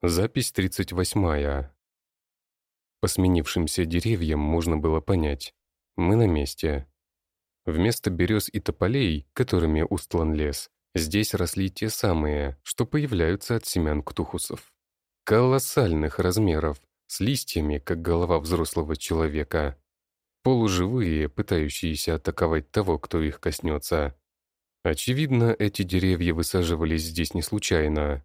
Запись 38. По сменившимся деревьям можно было понять. Мы на месте. Вместо берез и тополей, которыми устлан лес, здесь росли те самые, что появляются от семян ктухусов. Колоссальных размеров, с листьями, как голова взрослого человека. Полуживые, пытающиеся атаковать того, кто их коснется. Очевидно, эти деревья высаживались здесь не случайно.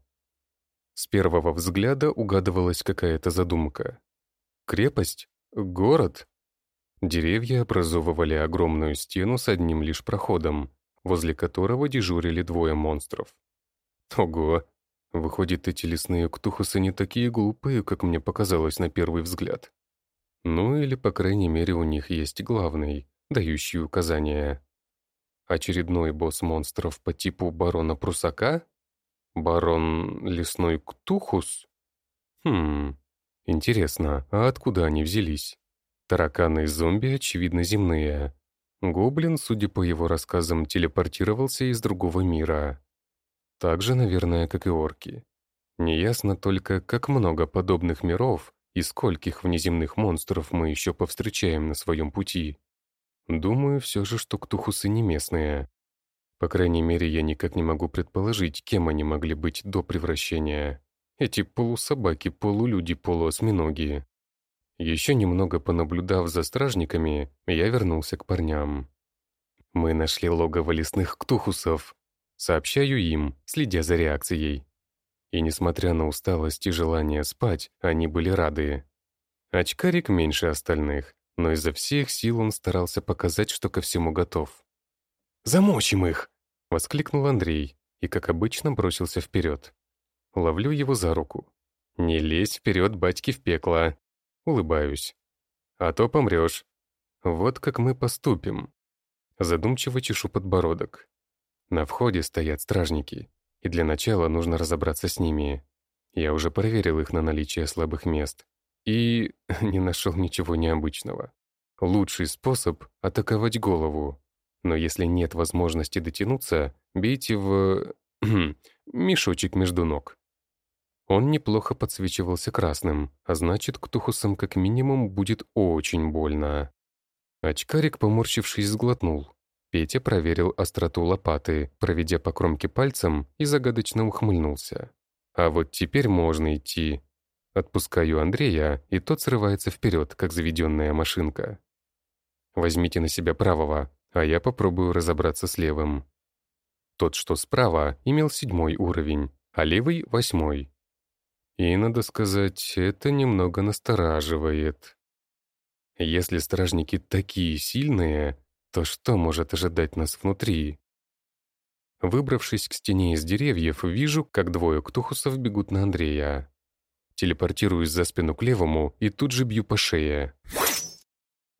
С первого взгляда угадывалась какая-то задумка. Крепость? Город? Деревья образовывали огромную стену с одним лишь проходом, возле которого дежурили двое монстров. Ого! Выходит, эти лесные ктухусы не такие глупые, как мне показалось на первый взгляд. Ну или, по крайней мере, у них есть главный, дающий указания. Очередной босс монстров по типу барона Прусака? Барон Лесной Ктухус? Хм, интересно, а откуда они взялись? Тараканы и зомби, очевидно, земные. Гоблин, судя по его рассказам, телепортировался из другого мира. Так же, наверное, как и орки. Неясно только, как много подобных миров и скольких внеземных монстров мы еще повстречаем на своем пути. Думаю все же, что ктухусы не местные. По крайней мере, я никак не могу предположить, кем они могли быть до превращения. Эти полусобаки, полулюди, полуосьминоги. Еще немного понаблюдав за стражниками, я вернулся к парням. Мы нашли логово лесных ктухусов. Сообщаю им, следя за реакцией. И несмотря на усталость и желание спать, они были рады. Очкарик меньше остальных, но изо всех сил он старался показать, что ко всему готов. «Замочим их!» Воскликнул Андрей и, как обычно, бросился вперед. Ловлю его за руку. «Не лезь вперед, батьки, в пекло!» Улыбаюсь. «А то помрешь. Вот как мы поступим». Задумчиво чешу подбородок. На входе стоят стражники, и для начала нужно разобраться с ними. Я уже проверил их на наличие слабых мест. И не нашел ничего необычного. Лучший способ — атаковать голову, но если нет возможности дотянуться, бейте в... мешочек между ног. Он неплохо подсвечивался красным, а значит, ктухусам как минимум будет очень больно. Очкарик, поморщившись, сглотнул. Петя проверил остроту лопаты, проведя по кромке пальцем, и загадочно ухмыльнулся. А вот теперь можно идти. Отпускаю Андрея, и тот срывается вперед, как заведенная машинка. Возьмите на себя правого, а я попробую разобраться с левым. Тот, что справа, имел седьмой уровень, а левый — восьмой. И, надо сказать, это немного настораживает. Если стражники такие сильные, то что может ожидать нас внутри? Выбравшись к стене из деревьев, вижу, как двое ктухусов бегут на Андрея. Телепортируюсь за спину к левому и тут же бью по шее.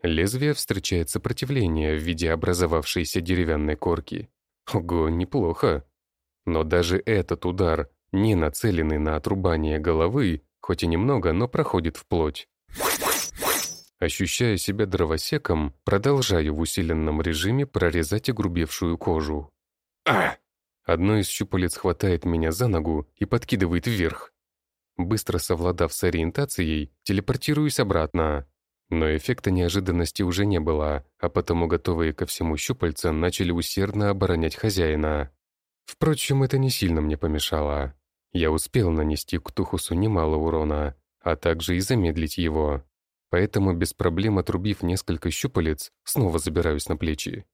Лезвие встречает сопротивление в виде образовавшейся деревянной корки. Ого, неплохо. Но даже этот удар, не нацеленный на отрубание головы, хоть и немного, но проходит вплоть. Ощущая себя дровосеком, продолжаю в усиленном режиме прорезать огрубевшую кожу. А! Одно из щупалец хватает меня за ногу и подкидывает вверх. Быстро совладав с ориентацией, телепортируюсь обратно. Но эффекта неожиданности уже не было, а потому готовые ко всему щупальца начали усердно оборонять хозяина. Впрочем, это не сильно мне помешало. Я успел нанести Ктухусу немало урона, а также и замедлить его. Поэтому без проблем отрубив несколько щупалец, снова забираюсь на плечи.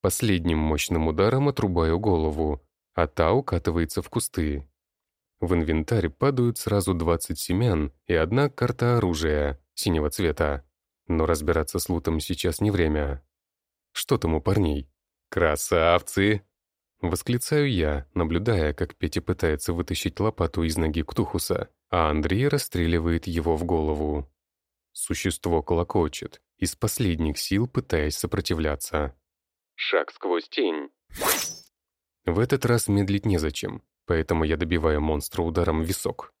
Последним мощным ударом отрубаю голову, а та укатывается в кусты. В инвентарь падают сразу 20 семян и одна карта оружия, синего цвета. Но разбираться с лутом сейчас не время. Что там у парней? «Красавцы!» Восклицаю я, наблюдая, как Петя пытается вытащить лопату из ноги Ктухуса, а Андрей расстреливает его в голову. Существо колокочет, из последних сил пытаясь сопротивляться. Шаг сквозь тень. В этот раз медлить незачем, поэтому я добиваю монстра ударом в висок.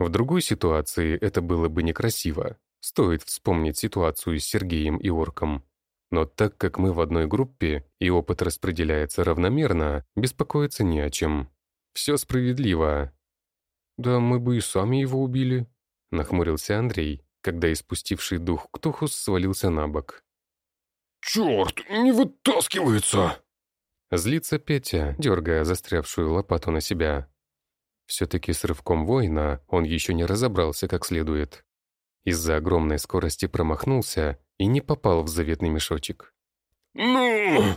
В другой ситуации это было бы некрасиво. Стоит вспомнить ситуацию с Сергеем и Орком. Но так как мы в одной группе и опыт распределяется равномерно, беспокоиться не о чем. Все справедливо. Да мы бы и сами его убили», — нахмурился Андрей, когда испустивший дух Ктухус свалился на бок. «Черт, не вытаскивается!» Злится Петя, дергая застрявшую лопату на себя. Все-таки с рывком воина он еще не разобрался как следует. Из-за огромной скорости промахнулся и не попал в заветный мешочек. «Ну!»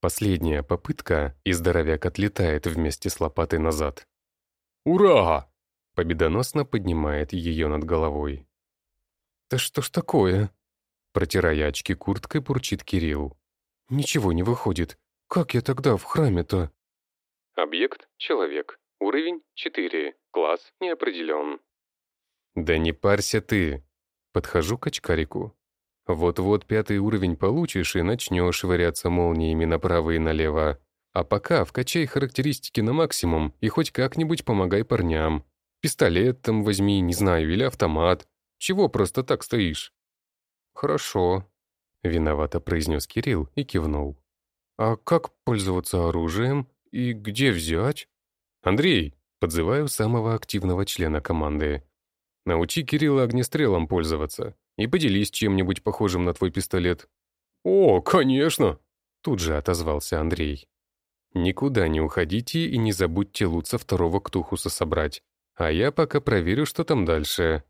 Последняя попытка, и здоровяк отлетает вместе с лопатой назад. «Ура!» Победоносно поднимает ее над головой. «Да что ж такое?» Протирая очки курткой, бурчит Кирилл. «Ничего не выходит. Как я тогда в храме-то?» Объект — человек. Уровень — 4. Класс не определен. «Да не парься ты!» Подхожу к очкарику. Вот-вот пятый уровень получишь и начнешь швыряться молниями направо и налево. А пока вкачай характеристики на максимум и хоть как-нибудь помогай парням. Пистолет там возьми, не знаю, или автомат. Чего просто так стоишь? «Хорошо», — виновато произнес Кирилл и кивнул. «А как пользоваться оружием и где взять?» «Андрей», — подзываю самого активного члена команды. «Научи Кирилла огнестрелом пользоваться и поделись чем-нибудь похожим на твой пистолет». «О, конечно!» — тут же отозвался Андрей. «Никуда не уходите и не забудьте со второго ктухуса собрать, а я пока проверю, что там дальше».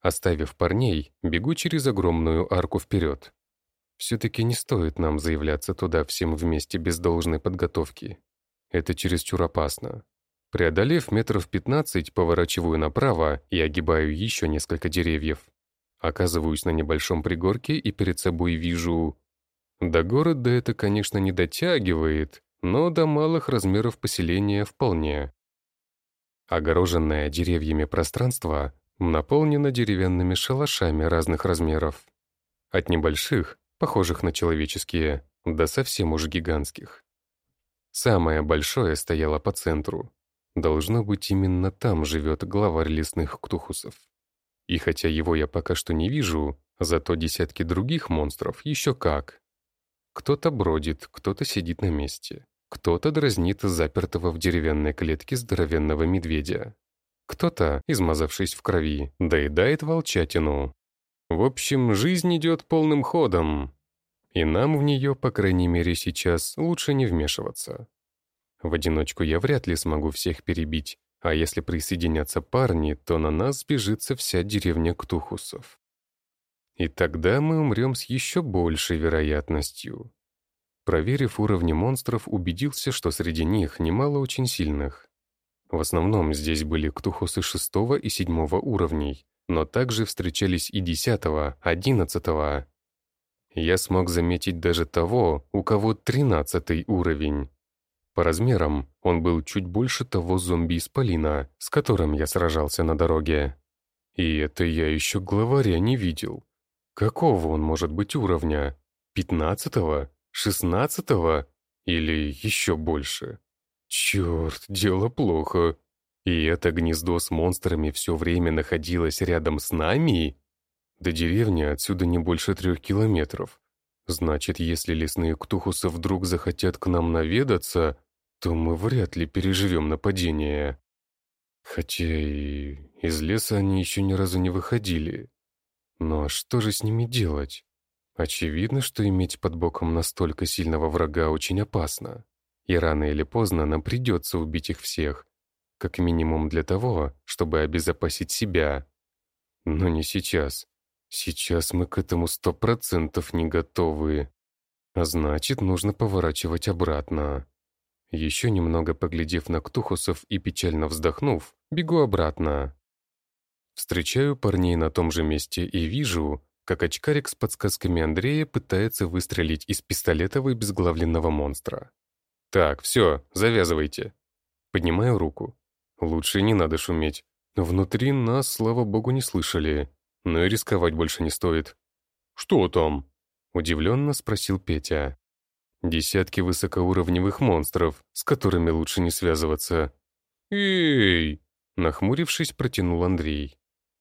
Оставив парней, бегу через огромную арку вперед. Все-таки не стоит нам заявляться туда всем вместе без должной подготовки. Это чересчур опасно. Преодолев метров пятнадцать, поворачиваю направо и огибаю еще несколько деревьев. Оказываюсь на небольшом пригорке и перед собой вижу... До города это, конечно, не дотягивает, но до малых размеров поселения вполне. Огороженное деревьями пространство наполнена деревянными шалашами разных размеров. От небольших, похожих на человеческие, до совсем уж гигантских. Самое большое стояло по центру. Должно быть, именно там живет главарь лесных ктухусов. И хотя его я пока что не вижу, зато десятки других монстров еще как. Кто-то бродит, кто-то сидит на месте, кто-то дразнит запертого в деревянной клетке здоровенного медведя. Кто-то, измазавшись в крови, доедает волчатину. В общем, жизнь идет полным ходом. И нам в нее, по крайней мере сейчас, лучше не вмешиваться. В одиночку я вряд ли смогу всех перебить, а если присоединятся парни, то на нас сбежится вся деревня Ктухусов. И тогда мы умрем с еще большей вероятностью. Проверив уровни монстров, убедился, что среди них немало очень сильных. В основном здесь были ктухусы шестого и седьмого уровней, но также встречались и десятого, одиннадцатого. Я смог заметить даже того, у кого тринадцатый уровень. По размерам он был чуть больше того зомби-исполина, с которым я сражался на дороге. И это я еще главаря не видел. Какого он может быть уровня? Пятнадцатого? Шестнадцатого? Или еще больше? Черт, дело плохо. И это гнездо с монстрами все время находилось рядом с нами? До деревни отсюда не больше трех километров. Значит, если лесные ктухусы вдруг захотят к нам наведаться, то мы вряд ли переживем нападение. Хотя и из леса они еще ни разу не выходили. Но что же с ними делать? Очевидно, что иметь под боком настолько сильного врага очень опасно и рано или поздно нам придется убить их всех, как минимум для того, чтобы обезопасить себя. Но не сейчас. Сейчас мы к этому сто процентов не готовы. А значит, нужно поворачивать обратно. Еще немного поглядев на Ктухусов и печально вздохнув, бегу обратно. Встречаю парней на том же месте и вижу, как очкарик с подсказками Андрея пытается выстрелить из пистолета в обезглавленного монстра. «Так, все, завязывайте». Поднимаю руку. Лучше не надо шуметь. Внутри нас, слава богу, не слышали. Но и рисковать больше не стоит. «Что там?» Удивленно спросил Петя. «Десятки высокоуровневых монстров, с которыми лучше не связываться». «Эй!» Нахмурившись, протянул Андрей.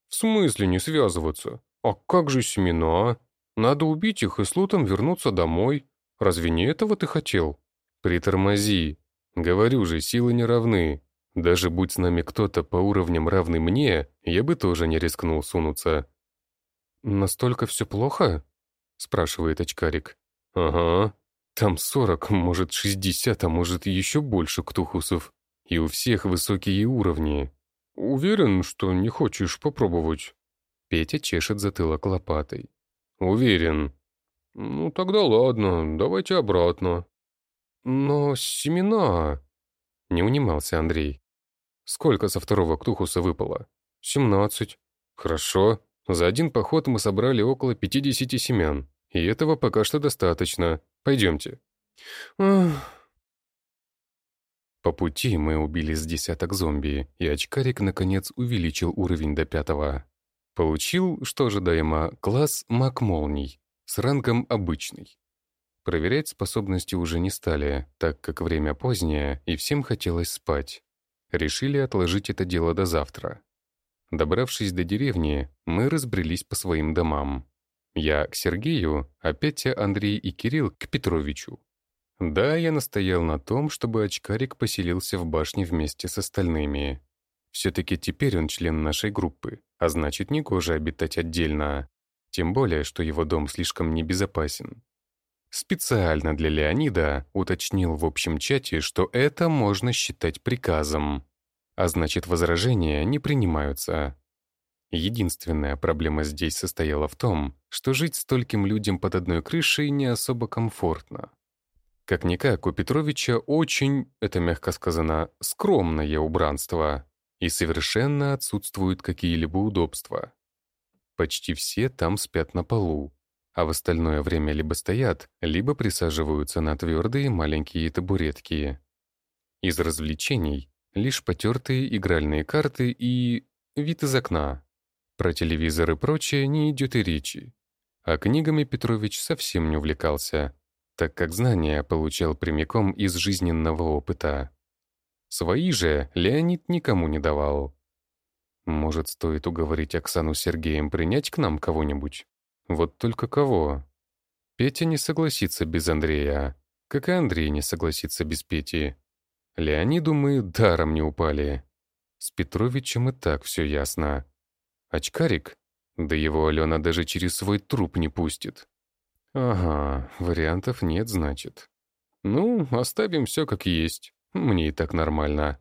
«В смысле не связываться? А как же семена? Надо убить их и с лутом вернуться домой. Разве не этого ты хотел?» «Притормози. Говорю же, силы не равны. Даже будь с нами кто-то по уровням равный мне, я бы тоже не рискнул сунуться. «Настолько все плохо?» — спрашивает очкарик. «Ага. Там сорок, может шестьдесят, а может еще больше ктухусов. И у всех высокие уровни. Уверен, что не хочешь попробовать?» Петя чешет затылок лопатой. «Уверен». «Ну тогда ладно, давайте обратно». «Но семена...» Не унимался Андрей. «Сколько со второго ктухуса выпало?» «Семнадцать». «Хорошо. За один поход мы собрали около пятидесяти семян. И этого пока что достаточно. Пойдемте». По пути мы убили с десяток зомби, и очкарик, наконец, увеличил уровень до пятого. Получил, что ожидаемо, класс маг молний с рангом обычный. Проверять способности уже не стали, так как время позднее, и всем хотелось спать. Решили отложить это дело до завтра. Добравшись до деревни, мы разбрелись по своим домам. Я к Сергею, а Петя, Андрей и Кирилл к Петровичу. Да, я настоял на том, чтобы очкарик поселился в башне вместе с остальными. Все-таки теперь он член нашей группы, а значит, негоже обитать отдельно. Тем более, что его дом слишком небезопасен. Специально для Леонида уточнил в общем чате, что это можно считать приказом. А значит, возражения не принимаются. Единственная проблема здесь состояла в том, что жить стольким людям под одной крышей не особо комфортно. Как-никак, у Петровича очень, это мягко сказано, скромное убранство, и совершенно отсутствуют какие-либо удобства. Почти все там спят на полу, а в остальное время либо стоят, либо присаживаются на твердые маленькие табуретки. Из развлечений лишь потертые игральные карты и вид из окна. Про телевизор и прочее не идет и речи. А книгами Петрович совсем не увлекался, так как знания получал прямиком из жизненного опыта. Свои же Леонид никому не давал. Может, стоит уговорить Оксану с Сергеем принять к нам кого-нибудь? Вот только кого? Петя не согласится без Андрея, как и Андрей не согласится без Пети. Леониду мы даром не упали. С Петровичем и так все ясно. Очкарик? Да его Алена даже через свой труп не пустит. Ага, вариантов нет, значит. Ну, оставим все как есть. Мне и так нормально.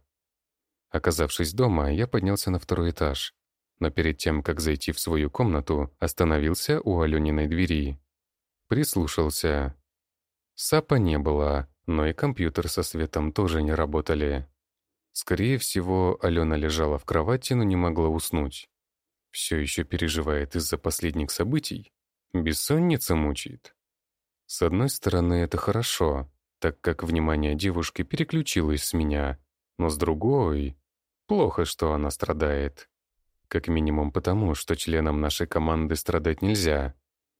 Оказавшись дома, я поднялся на второй этаж. Но перед тем, как зайти в свою комнату, остановился у Алёниной двери. Прислушался. Сапа не было, но и компьютер со светом тоже не работали. Скорее всего, Алена лежала в кровати, но не могла уснуть. Все еще переживает из-за последних событий. Бессонница мучает. С одной стороны, это хорошо, так как внимание девушки переключилось с меня, но с другой... Плохо, что она страдает. Как минимум потому, что членам нашей команды страдать нельзя,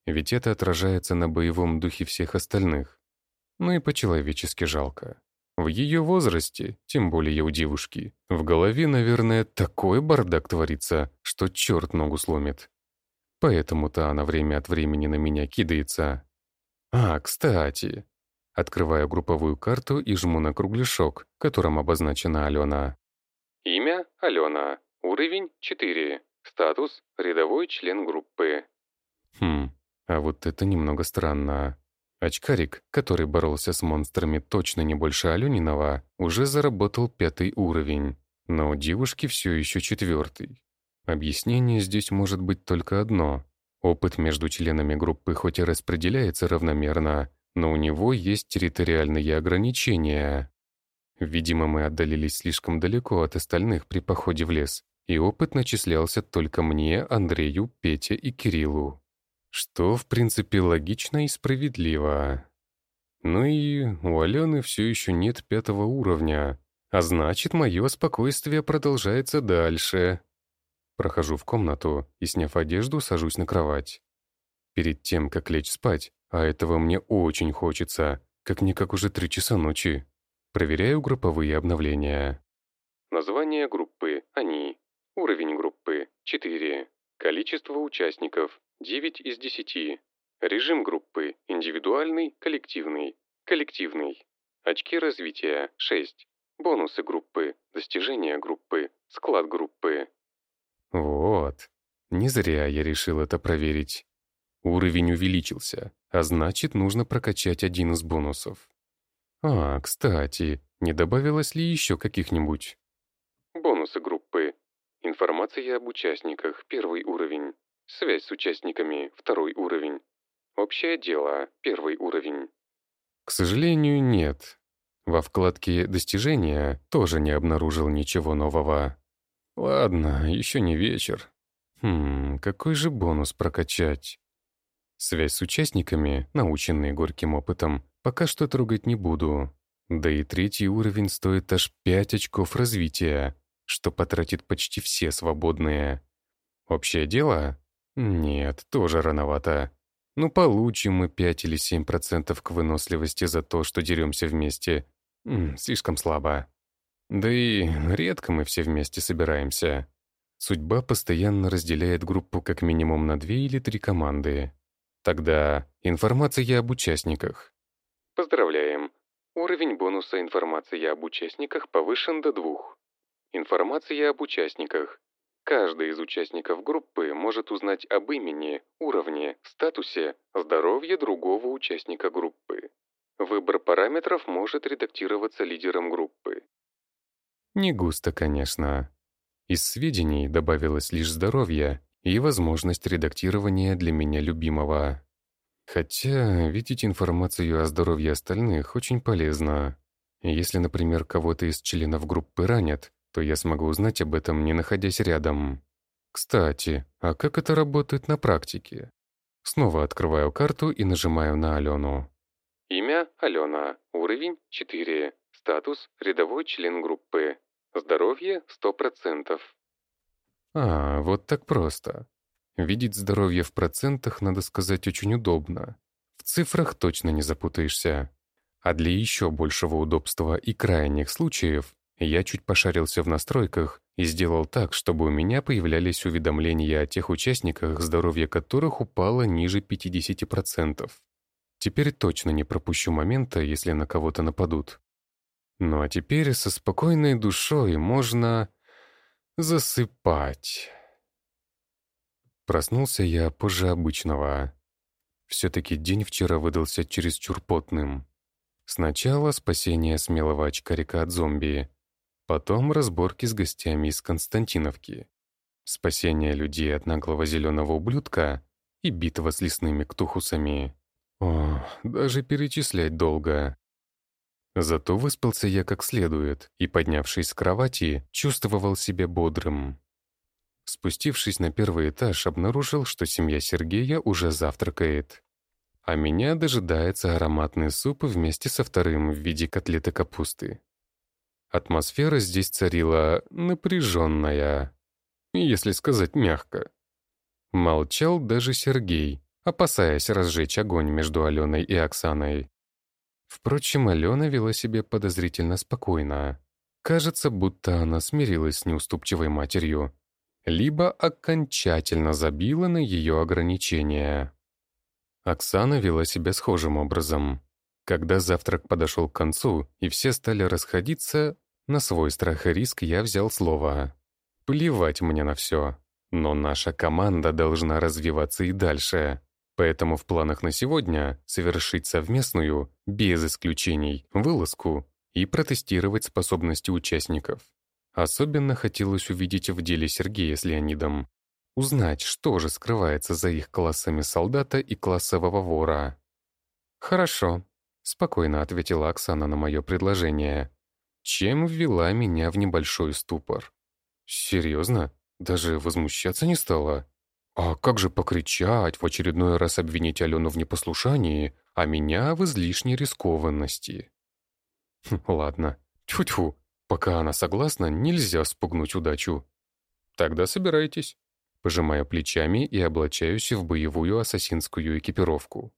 ведь это отражается на боевом духе всех остальных. Ну и по-человечески жалко. В ее возрасте, тем более у девушки, в голове, наверное, такой бардак творится, что черт ногу сломит. Поэтому-то она время от времени на меня кидается. А, кстати. Открываю групповую карту и жму на кругляшок, которым обозначена Алена. Имя — Алена. Уровень — 4. Статус — рядовой член группы. Хм, а вот это немного странно. Очкарик, который боролся с монстрами точно не больше Алёнинова, уже заработал пятый уровень, но у девушки все еще четвертый. Объяснение здесь может быть только одно. Опыт между членами группы хоть и распределяется равномерно, но у него есть территориальные ограничения. Видимо, мы отдалились слишком далеко от остальных при походе в лес, и опыт начислялся только мне, Андрею, Пете и Кириллу. Что, в принципе, логично и справедливо. Ну и у Алены все еще нет пятого уровня, а значит, мое спокойствие продолжается дальше. Прохожу в комнату и, сняв одежду, сажусь на кровать. Перед тем, как лечь спать, а этого мне очень хочется, как-никак уже три часа ночи, проверяю групповые обновления. Название группы «Они». Уровень группы – 4. Количество участников – 9 из 10. Режим группы – индивидуальный, коллективный. Коллективный. Очки развития – 6. бонусы группы, достижения группы, склад группы. Вот. Не зря я решил это проверить. Уровень увеличился, а значит, нужно прокачать один из бонусов. А, кстати, не добавилось ли еще каких-нибудь? Бонусы группы. Информация об участниках, первый уровень. Связь с участниками, второй уровень. Общее дело, первый уровень. К сожалению, нет. Во вкладке «Достижения» тоже не обнаружил ничего нового. Ладно, еще не вечер. Хм, какой же бонус прокачать? Связь с участниками, наученные горьким опытом, пока что трогать не буду. Да и третий уровень стоит аж 5 очков развития, что потратит почти все свободные. Общее дело? Нет, тоже рановато. Ну, получим мы 5 или 7% к выносливости за то, что деремся вместе. М слишком слабо. Да и редко мы все вместе собираемся. Судьба постоянно разделяет группу как минимум на две или три команды. Тогда информация об участниках. Поздравляем. Уровень бонуса информации об участниках повышен до двух. Информация об участниках. Каждый из участников группы может узнать об имени, уровне, статусе, здоровье другого участника группы. Выбор параметров может редактироваться лидером группы. Не густо, конечно. Из сведений добавилось лишь здоровье и возможность редактирования для меня любимого. Хотя видеть информацию о здоровье остальных очень полезно. Если, например, кого-то из членов группы ранят, то я смогу узнать об этом, не находясь рядом. Кстати, а как это работает на практике? Снова открываю карту и нажимаю на Алену. Имя – Алена. Уровень – 4. Статус – рядовой член группы. Здоровье – 100%. А, вот так просто. Видеть здоровье в процентах, надо сказать, очень удобно. В цифрах точно не запутаешься. А для еще большего удобства и крайних случаев я чуть пошарился в настройках и сделал так, чтобы у меня появлялись уведомления о тех участниках, здоровье которых упало ниже 50%. Теперь точно не пропущу момента, если на кого-то нападут. Ну а теперь со спокойной душой можно засыпать. Проснулся я позже обычного. Все-таки день вчера выдался чересчур потным. Сначала спасение смелого очкарика от зомби, Потом разборки с гостями из Константиновки. Спасение людей от наглого зеленого ублюдка и битва с лесными ктухусами. О, даже перечислять долго. Зато выспался я как следует и, поднявшись с кровати, чувствовал себя бодрым. Спустившись на первый этаж, обнаружил, что семья Сергея уже завтракает. А меня дожидается ароматный суп вместе со вторым в виде котлеты капусты. Атмосфера здесь царила напряженная, если сказать мягко. Молчал даже Сергей, опасаясь разжечь огонь между Аленой и Оксаной. Впрочем, Алена вела себя подозрительно спокойно. Кажется, будто она смирилась с неуступчивой матерью, либо окончательно забила на ее ограничения. Оксана вела себя схожим образом. Когда завтрак подошел к концу, и все стали расходиться, на свой страх и риск я взял слово. Плевать мне на все. Но наша команда должна развиваться и дальше. Поэтому в планах на сегодня совершить совместную, без исключений, вылазку и протестировать способности участников. Особенно хотелось увидеть в деле Сергея с Леонидом. Узнать, что же скрывается за их классами солдата и классового вора. «Хорошо», спокойно ответила Оксана на мое предложение, чем ввела меня в небольшой ступор. Серьезно? Даже возмущаться не стала? А как же покричать, в очередной раз обвинить Алену в непослушании, а меня в излишней рискованности? Хм, ладно, тьфу-тьфу, пока она согласна, нельзя спугнуть удачу. Тогда собирайтесь. Пожимаю плечами и облачаюсь в боевую ассасинскую экипировку.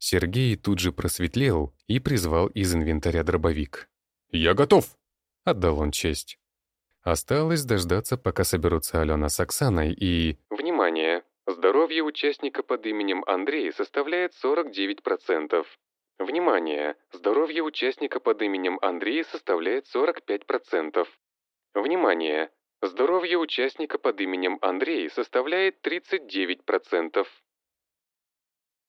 Сергей тут же просветлел и призвал из инвентаря дробовик. «Я готов!» — отдал он честь. Осталось дождаться, пока соберутся Алена с Оксаной и... Внимание! Здоровье участника под именем Андрей составляет 49%. Внимание! Здоровье участника под именем Андрей составляет 45%. Внимание! Здоровье участника под именем Андрей составляет 39%.